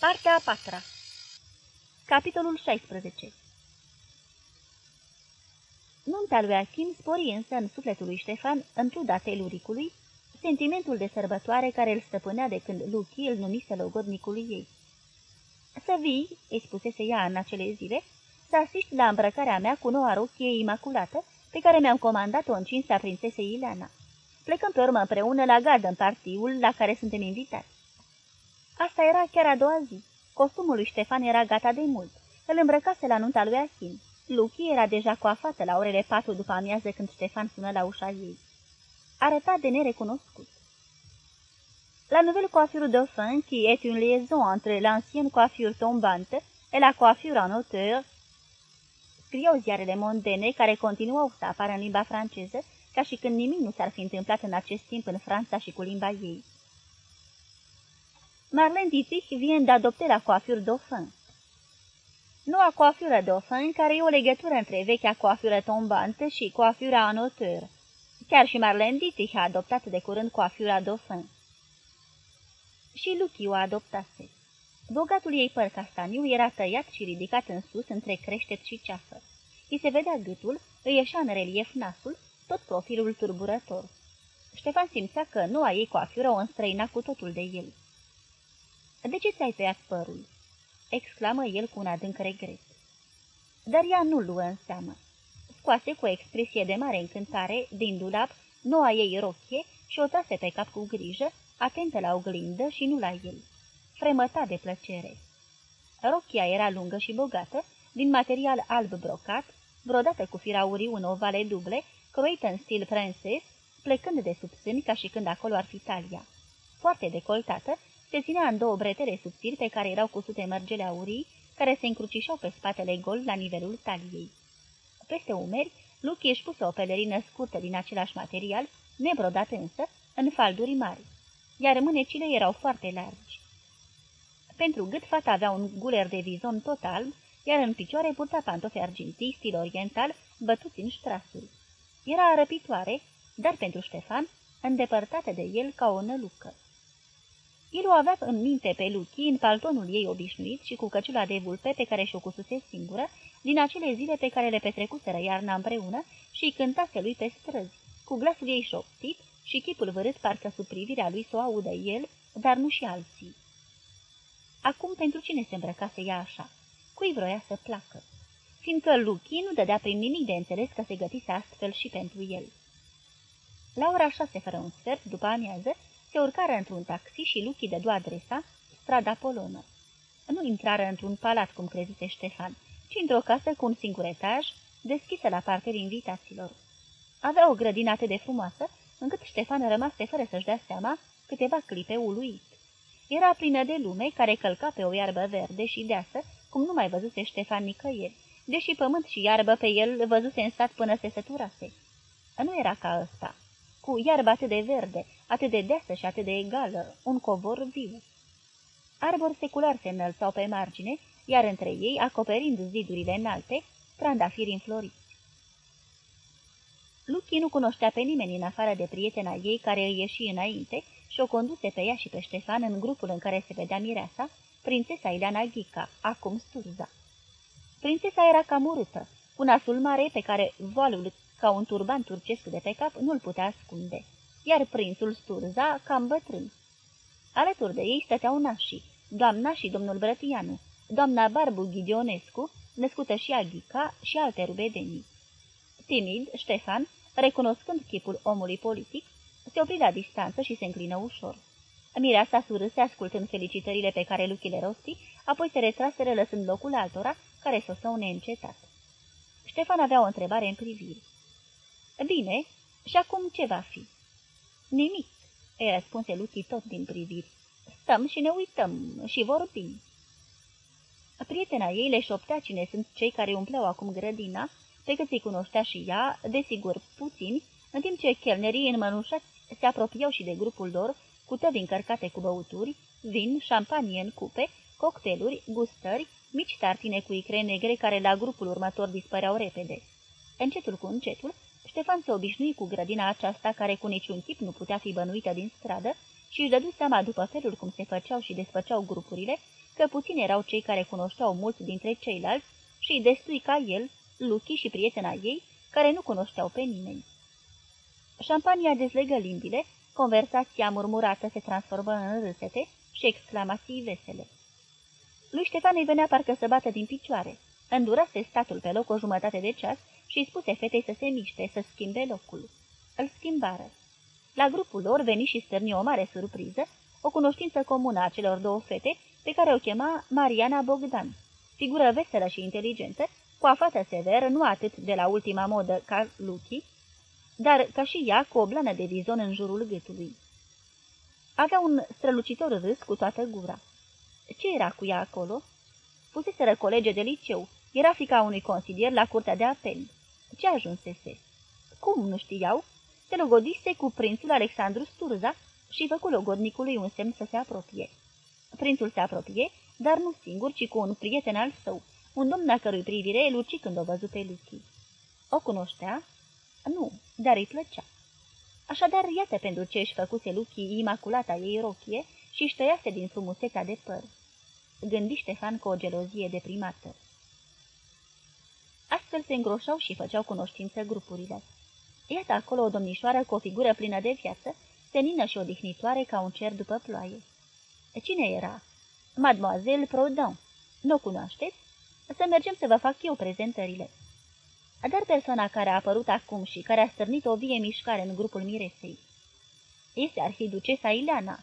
Partea a patra Capitolul 16 Nunta lui Achim spori însă în sufletul lui Ștefan, în ciuda teluricului, sentimentul de sărbătoare care îl stăpânea de când Luchi îl numise logodnicului ei. Să vii," îi spusese ea în acele zile, să asiști la îmbrăcarea mea cu noua rochie imaculată pe care mi-am comandat-o în cinstea prințesei Ileana. Plecăm pe urmă împreună la gardă în partiul la care suntem invitați. Asta era chiar a doua zi. Costumul lui Ștefan era gata de mult. Îl îmbrăcase la nunta lui Achim. Luchi era deja coafată la orele patru după amiază când Ștefan sună la ușa ei. Arăta de nerecunoscut. La nouvelle coiffure dauphin, qui est une liaison entre l'ancienne coiffure tombante et la coiffure en hauteur, scriau ziarele mondene care continuau să apară în limba franceză, ca și când nimic nu s-ar fi întâmplat în acest timp în Franța și cu limba ei. Marlene Dietrich vient d'adopter la coiffure dauphin. Noua coafură dauphin, care e o legătură între vechea coafură tombantă și coafura en hauteur. Chiar și Marlene Dietrich a adoptat de curând coafura dauphin. Și Luchi o adoptase. Bogatul ei păr castaniu era tăiat și ridicat în sus între creștet și ceafă. Îi se vedea gâtul, îi ieșea în relief nasul, tot profilul turburător. Ștefan simțea că noua ei coafură o înstrăina cu totul de el. De ce ți-ai tăiat părul?" exclamă el cu un adânc regret. Dar ea nu luă în seamă. Scoase cu o expresie de mare încântare din dulap noua ei rochie și o trase pe cap cu grijă, atentă la oglindă și nu la el. Fremăta de plăcere. Rochia era lungă și bogată, din material alb brocat, brodată cu firaurii în ovale duble, croită în stil francez, plecând de sub sâni ca și când acolo ar fi talia. Foarte decoltată, se ținea în două bretele subțiri pe care erau cusute mărgele aurii, care se încrucișau pe spatele gol la nivelul taliei. Peste umeri, Luchi își puse o pelerină scurtă din același material, nebrodată însă, în falduri mari, iar mânecile erau foarte largi. Pentru gât fata avea un guler de vizon total, iar în picioare purta pantofi argintii, stil oriental, bătuți în ștrasuri. Era răpitoare, dar pentru Ștefan, îndepărtată de el ca o nălucă. El o avea în minte pe Luchi în paltonul ei obișnuit și cu căciula de vulpe pe care și-o cususe singură, din acele zile pe care le petrecuseră iarna împreună și îi cântase lui pe străzi, cu glasul ei șoptit și chipul vărât parcă sub privirea lui să o audă el, dar nu și alții. Acum pentru cine se îmbrăcase ea așa? Cui vroia să placă? Fiindcă Luchi nu dădea prin nimic de înțeles că se gătise astfel și pentru el. La ora șase fără un sfert, după amiază, se urcară într-un taxi și Luchi dădu adresa, strada Polonă. Nu intrară într-un palat, cum crezuse Ștefan, ci într-o casă cu un singur etaj, deschisă la partea invitaților. Avea o grădină atât de frumoasă, încât Ștefan rămase fără să-și dea seama câteva clipe uluit. Era plină de lume care călca pe o iarbă verde și deasă, cum nu mai văzuse Ștefan nicăieri, deși pământ și iarbă pe el văzuse în sat până se săturase. Nu era ca ăsta cu iarbă atât de verde, atât de deasă și atât de egală, un covor viu. Arbori seculari se înălțau pe margine, iar între ei, acoperind zidurile înalte, trandafiri înfloriți. Luchi nu cunoștea pe nimeni în afară de prietena ei care îi ieși înainte și o conduse pe ea și pe Ștefan în grupul în care se vedea mireasa, prințesa Ileana Ghica, acum Sturza. Prințesa era cam urâtă, cu nasul mare pe care voalul ca un turban turcesc de pe cap, nu-l putea ascunde, iar prințul Sturza cam bătrân. Alături de ei stăteau nașii, doamna și domnul Brătianu, doamna Barbu Ghidionescu, născută și Aghica și alte rubedenii. Timid, Ștefan, recunoscând chipul omului politic, se opri la distanță și se înclină ușor. Mireasa surâse ascultând felicitările pe care Luchi le rosti, apoi se retraseră lăsând locul altora, care sosau neîncetat. Ștefan avea o întrebare în privire. Bine, și acum ce va fi?" Nimic," îi răspunse Luchi tot din priviri. Stăm și ne uităm și vorbim." Prietena ei le șoptea cine sunt cei care umpleau acum grădina, pe cât îi cunoștea și ea, desigur puțini, în timp ce chelnerii înmănușați se apropiau și de grupul lor, cu tăvi încărcate cu băuturi, vin, șampanie în cupe, cocktailuri, gustări, mici tartine cu icre negre care la grupul următor dispăreau repede. Încetul cu încetul, Ștefan se obișnui cu grădina aceasta care cu niciun chip nu putea fi bănuită din stradă și își dădu seama după felul cum se făceau și desfăceau grupurile, că puțini erau cei care cunoșteau mulți dintre ceilalți și destui ca el, Luchi și prietena ei, care nu cunoșteau pe nimeni. Șampania dezlegă limbile, conversația murmurată se transformă în râsete și exclamații vesele. Lui Ștefan îi venea parcă să bată din picioare. Îndurase statul pe loc o jumătate de ceas și îi spuse fetei să se miște, să schimbe locul. Îl schimbară. La grupul lor veni și stârni o mare surpriză, o cunoștință comună a celor două fete, pe care o chema Mariana Bogdan, figură veselă și inteligentă, cu afată severă, nu atât de la ultima modă ca Luchi, dar ca și ea cu o blană de vizon în jurul gâtului. Avea un strălucitor râs cu toată gura. Ce era cu ea acolo? Fuseseră colege de liceu, era fica unui consilier la curtea de apel. Ce ajunsese? Cum nu știau? Se logodise cu prințul Alexandru Sturza și făcu logodnicului un semn să se apropie. Prințul se apropie, dar nu singur, ci cu un prieten al său, un domn a cărui privire luci când o văzut pe Luchi. O cunoștea? Nu, dar îi plăcea. Așadar, iată pentru ce își făcuse Luchi imaculata ei rochie și își tăiase din frumusețea de păr. Gândi Ștefan cu o gelozie deprimată. Astfel se îngroșau și făceau cunoștință grupurile. Iată acolo o domnișoară cu o figură plină de viață, senină și odihnitoare ca un cer după ploaie. Cine era? Mademoiselle Proudhon. Nu o cunoașteți? Să mergem să vă fac eu prezentările. Dar persoana care a apărut acum și care a stârnit o vie mișcare în grupul miresei este arhiducesa Ileana.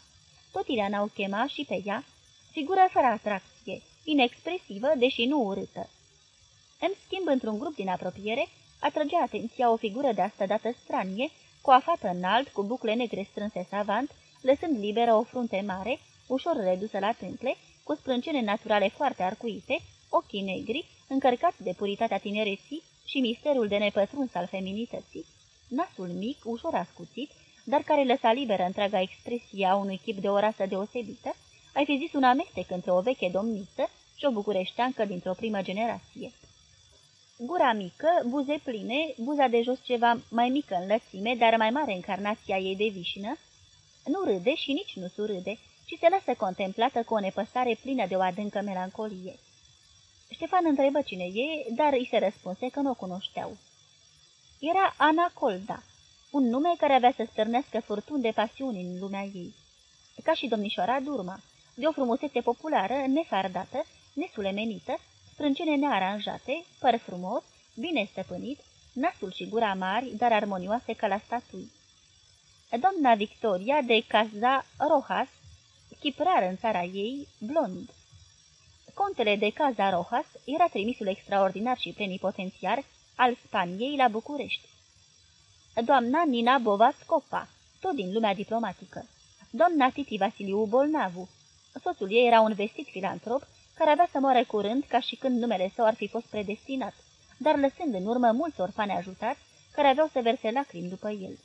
Tot Ileana o chema și pe ea, figură fără atracție, inexpresivă, deși nu urâtă. În schimb, într-un grup din apropiere, atrăgea atenția o figură de asta dată stranie, cu o fată înalt, cu bucle negre strânse savant, lăsând liberă o frunte mare, ușor redusă la tâmple, cu sprâncene naturale foarte arcuite, ochii negri, încărcați de puritatea tinereții și misterul de nepătruns al feminității, nasul mic, ușor ascuțit, dar care lăsa liberă întreaga expresie a unui chip de o rasă deosebită, ai fi zis un amestec între o veche domniță și o bucureșteancă dintr-o primă generație. Gura mică, buze pline, buza de jos ceva mai mică în lățime, dar mai mare încarnația ei de vișină, nu râde și nici nu surâde, ci se lasă contemplată cu o nepăsare plină de o adâncă melancolie. Ștefan întrebă cine e, dar îi se răspunse că nu o cunoșteau. Era Ana Colda, un nume care avea să stârnească furtuni de pasiuni în lumea ei. Ca și domnișoara Durma, de o frumusețe populară, nefardată, nesulemenită, sprâncene nearanjate, păr frumos, bine stăpânit, nasul și gura mari, dar armonioase ca la statui. Doamna Victoria de Casa Rojas, chip rar în țara ei, blond. Contele de Casa Rojas era trimisul extraordinar și plenipotențiar al Spaniei la București. Doamna Nina Bova Scopa, tot din lumea diplomatică. Doamna Titi Vasiliu Bolnavu. Soțul ei era un vestit filantrop care avea să moare curând ca și când numele său ar fi fost predestinat, dar lăsând în urmă mulți orfani ajutați care aveau să verse lacrimi după el.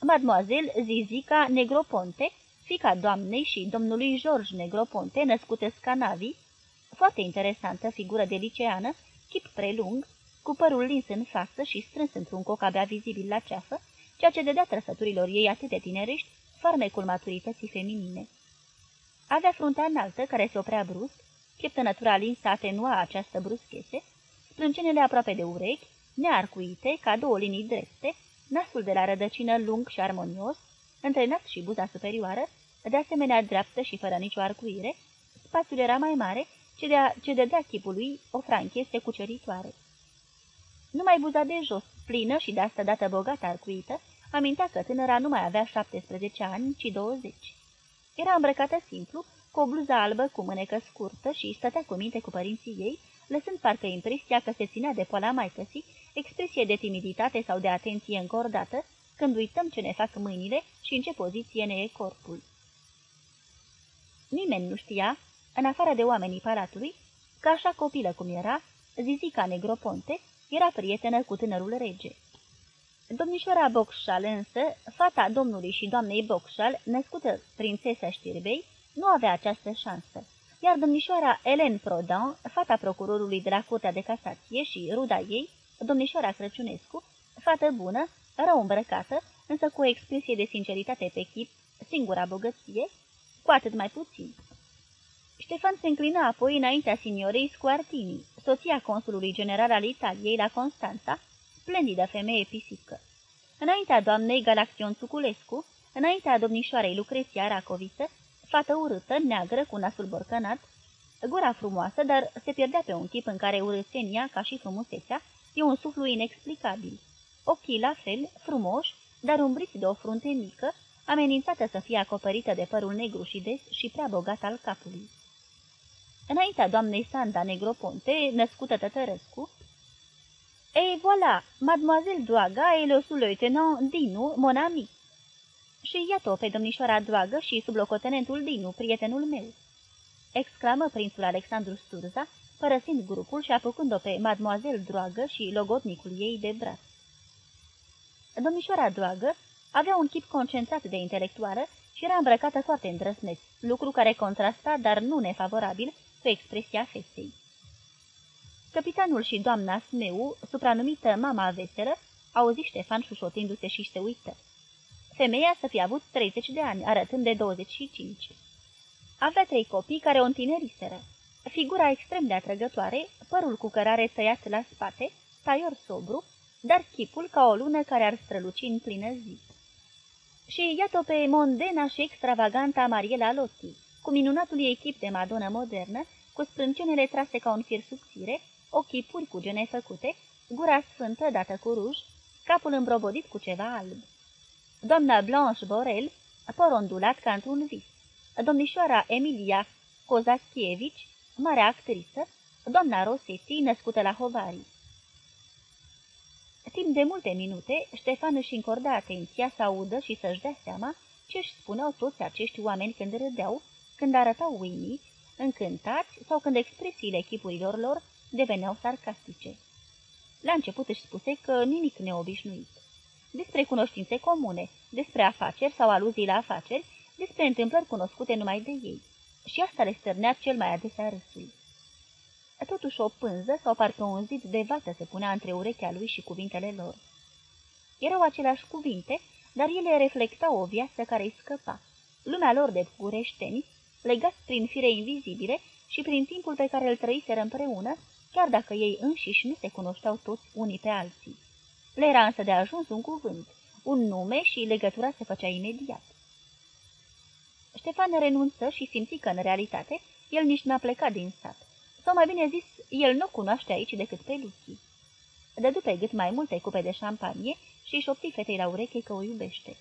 Mademoiselle Zizica Negroponte, fica doamnei și domnului George Negroponte, născută Scanavi, foarte interesantă figură de liceană, chip prelung, cu părul lins în față și strâns într-un coc abia vizibil la ceafă, ceea ce dădea trăsăturilor ei atât de tinerești, farmecul maturității feminine. Avea fruntea înaltă, care se oprea brusc, pieptănătura linsă atenua această bruschețe, sprâncenele aproape de urechi, nearcuite, ca două linii drepte, nasul de la rădăcină lung și armonios, între nas și buza superioară, de asemenea dreaptă și fără nicio arcuire, spațiul era mai mare, ce, de ce dădea chipului o franchie cuceritoare. Numai buza de jos, plină și de asta dată bogată arcuită, amintea că tânăra nu mai avea 17 ani, ci 20. Era îmbrăcată simplu, cu o bluză albă cu mânecă scurtă și stătea cu minte cu părinții ei, lăsând parcă impresia că se ținea de poala maicăsii, expresie de timiditate sau de atenție încordată, când uităm ce ne fac mâinile și în ce poziție ne e corpul. Nimeni nu știa, în afară de oamenii palatului, că așa copilă cum era, Zizica Negroponte era prietenă cu tânărul rege. Domnișoara Boxșal însă, fata domnului și doamnei Boxșal, născută prințesa Știrbei, nu avea această șansă, iar domnișoara Hélène Prodan, fata procurorului de la Curtea de Casație și ruda ei, domnișoara Crăciunescu, fată bună, rău îmbrăcată, însă cu o expresie de sinceritate pe chip, singura bogăție, cu atât mai puțin. Ștefan se înclina apoi înaintea signorei Scuartini, soția consulului general al Italiei la Constanța, splendidă femeie pisică. Înaintea doamnei Galaction Tuculescu, înaintea domnișoarei Lucreția Racoviță, fată urâtă, neagră, cu nasul borcănat, gura frumoasă, dar se pierdea pe un tip în care urâțenia, ca și frumusețea, e un suflu inexplicabil. Ochii la fel, frumoși, dar umbriți de o frunte mică, amenințată să fie acoperită de părul negru și des și prea bogat al capului. Înaintea doamnei Sanda Negroponte, născută Tătărescu, Et voilà, mademoiselle Doaga et le sous-lieutenant Dinu, mon ami. Și iată-o pe domnișoara Doagă și sublocotenentul Dinu, prietenul meu!" exclamă prințul Alexandru Sturza, părăsind grupul și apucând-o pe mademoiselle Droagă și logotnicul ei de braț. Domnișoara Droagă avea un chip concentrat de intelectuală și era îmbrăcată foarte îndrăsneț, lucru care contrasta, dar nu nefavorabil, cu expresia festei. Capitanul și doamna Smeu, supranumită Mama Veselă, auzi Ștefan șușotindu-se și se uită. Femeia să fi avut 30 de ani, arătând de 25. Avea trei copii care o întineriseră. Figura extrem de atrăgătoare, părul cu cărare tăiat la spate, taior sobru, dar chipul ca o lună care ar străluci în plină zi. Și iată pe mondena și extravaganta Mariela Lotti, cu minunatul ei echip de madonă modernă, cu sprâncenele trase ca un fir subțire, ochii puri cu gene făcute, gura sfântă dată cu ruj, capul îmbrobodit cu ceva alb. Doamna Blanche Borel, porondulat ca într-un vis. Domnișoara Emilia Kozachievici, mare actriță, doamna Rosetti, născută la Hovari. Timp de multe minute, Ștefan își încorda atenția să audă și să-și dea seama ce își spuneau toți acești oameni când râdeau, când arătau uimiți, încântați sau când expresiile echipurilor lor deveneau sarcastice. La început își spuse că nimic neobișnuit. Despre cunoștințe comune, despre afaceri sau aluzii la afaceri, despre întâmplări cunoscute numai de ei. Și asta le stârnea cel mai adesea râsul. Totuși o pânză sau parcă un zid de vată se punea între urechea lui și cuvintele lor. Erau aceleași cuvinte, dar ele reflectau o viață care îi scăpa. Lumea lor de gureșteni, legați prin fire invizibile și prin timpul pe care îl trăiseră împreună, chiar dacă ei înșiși nu se cunoșteau toți unii pe alții. Le era însă de ajuns un cuvânt, un nume și legătura se făcea imediat. Ștefan renunță și simți că, în realitate, el nici n-a plecat din sat. Sau mai bine zis, el nu cunoaște aici decât pe Luchi. Dădu pe gât mai multe cupe de șampanie și își opti fetei la ureche că o iubește.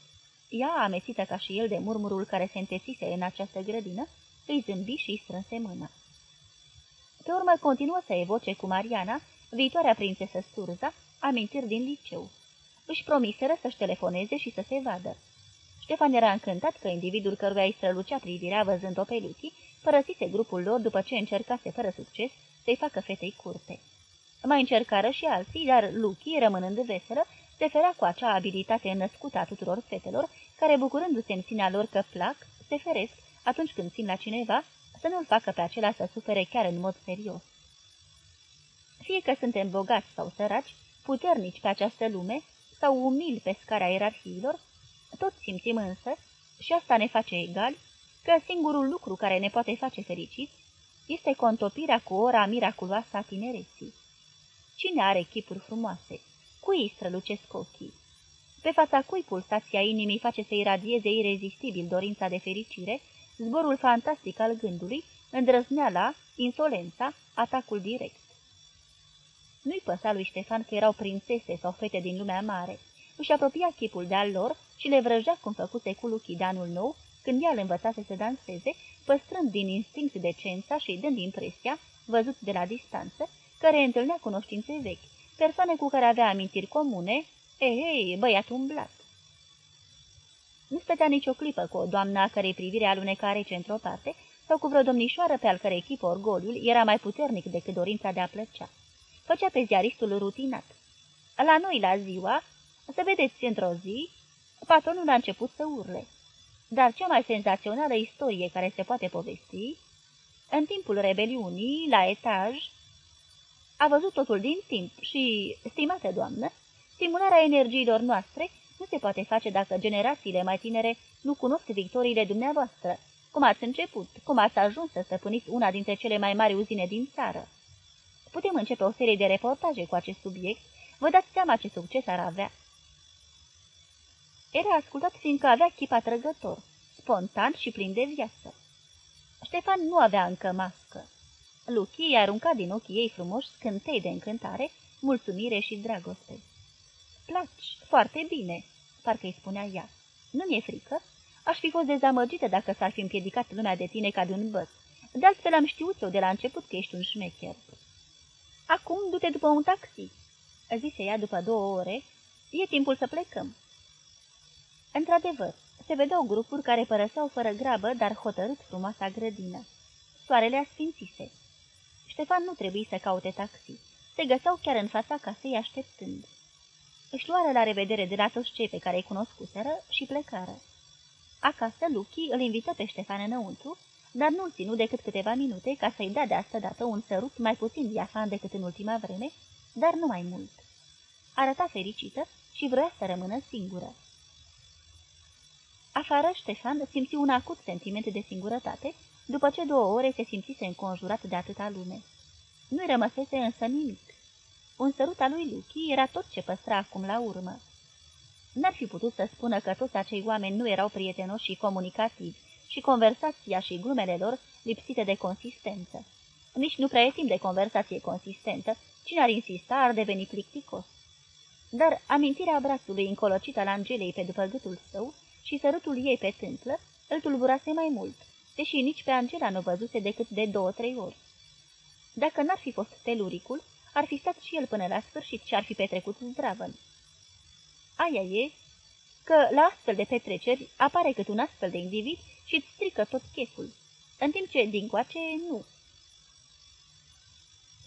Ea, amețită ca și el de murmurul care se întețise în această grădină, îi zâmbi și îi strânse mâna. Pe urmă continuă să evoce cu Mariana, viitoarea prințesă Sturza, amintiri din liceu. Își promiseră să-și telefoneze și să se vadă. Ștefan era încântat că individul căruia îi strălucea privirea văzând-o pe Luchi, părăsise grupul lor după ce încercase fără succes să-i facă fetei curte. Mai încercară și alții, dar Luchi, rămânând veselă, preferea cu acea abilitate născută a tuturor fetelor, care, bucurându-se în sinea lor că plac, se feresc, atunci când țin la cineva, să nu-l facă pe acela să sufere chiar în mod serios. Fie că suntem bogați sau săraci, puternici pe această lume sau umili pe scara ierarhiilor, tot simțim însă, și asta ne face egali, că singurul lucru care ne poate face fericiți este contopirea cu ora miraculoasă a tinereții. Cine are chipuri frumoase? Cui îi strălucesc ochii? Pe fața cui pulsația inimii face să iradieze irezistibil dorința de fericire, zborul fantastic al gândului, îndrăzneala, insolența, atacul direct. Nu-i păsa lui Ștefan că erau prințese sau fete din lumea mare. Își apropia chipul de-al lor și le vrăjea cum făcuse cu Luchi de anul nou, când ea îl învățase să danseze, păstrând din instinct decența și dând impresia, văzut de la distanță, că reîntâlnea cunoștințe vechi, persoane cu care avea amintiri comune, ehei, băiat umblat. Nu stătea nicio clipă cu o doamnă a cărei privire aluneca rece într-o parte, sau cu vreo domnișoară pe al cărei chip orgoliul era mai puternic decât dorința de a plăcea. Făcea pe ziaristul rutinat. La noi, la ziua, să vedeți într-o zi, patronul a început să urle. Dar cea mai senzațională istorie care se poate povesti, în timpul rebeliunii, la etaj, a văzut totul din timp și, stimată doamnă, stimularea energiilor noastre nu se poate face dacă generațiile mai tinere nu cunosc victoriile dumneavoastră, cum ați început, cum ați ajuns să stăpâniți una dintre cele mai mari uzine din țară. Putem începe o serie de reportaje cu acest subiect, vă dați seama ce succes ar avea. Era ascultat fiindcă avea chip atrăgător, spontan și plin de viață. Ștefan nu avea încă mască. Luchi i-a aruncat din ochii ei frumoși scântei de încântare, mulțumire și dragoste. Placi, foarte bine, parcă îi spunea ea. Nu mi-e frică? Aș fi fost dezamăgită dacă s-ar fi împiedicat lumea de tine ca de un băț. De altfel am știut eu de la început că ești un șmecher. Acum du-te după un taxi, zise ea după două ore. E timpul să plecăm. Într-adevăr, se vedeau grupuri care părăseau fără grabă, dar hotărât frumoasa grădină. Soarele asfințise. Ștefan nu trebuie să caute taxi. Se găseau chiar în fața casei așteptând. Își luară la revedere de la toți cei pe care îi cunoscuseră și plecară. Acasă, Luchi îl invită pe Ștefan înăuntru, dar nu-l ținu decât câteva minute ca să-i dea de asta dată un sărut mai puțin diafan decât în ultima vreme, dar nu mai mult. Arăta fericită și vrea să rămână singură. Afară, Ștefan simți un acut sentiment de singurătate, după ce două ore se simțise înconjurat de atâta lume. Nu-i rămăsese însă nimic. Un sărut al lui Luchi era tot ce păstra acum la urmă. N-ar fi putut să spună că toți acei oameni nu erau prietenoși și comunicativi și conversația și glumele lor lipsite de consistență. Nici nu prea e timp de conversație consistentă, cine ar insista ar deveni plicticos. Dar amintirea brațului încolocit al Angelei pe după gâtul său și sărutul ei pe tâmplă îl tulburase mai mult, deși nici pe Angela nu văzuse decât de două-trei ori. Dacă n-ar fi fost teluricul, ar fi stat și el până la sfârșit și ar fi petrecut zdravăn. Aia e că la astfel de petreceri apare cât un astfel de individ și îți strică tot cheful, în timp ce dincoace nu.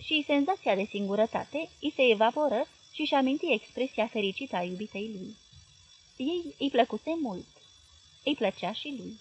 Și senzația de singurătate îi se evaporă și-și aminti expresia fericită a iubitei lui. Ei îi plăcuse mult. Îi plăcea și lui.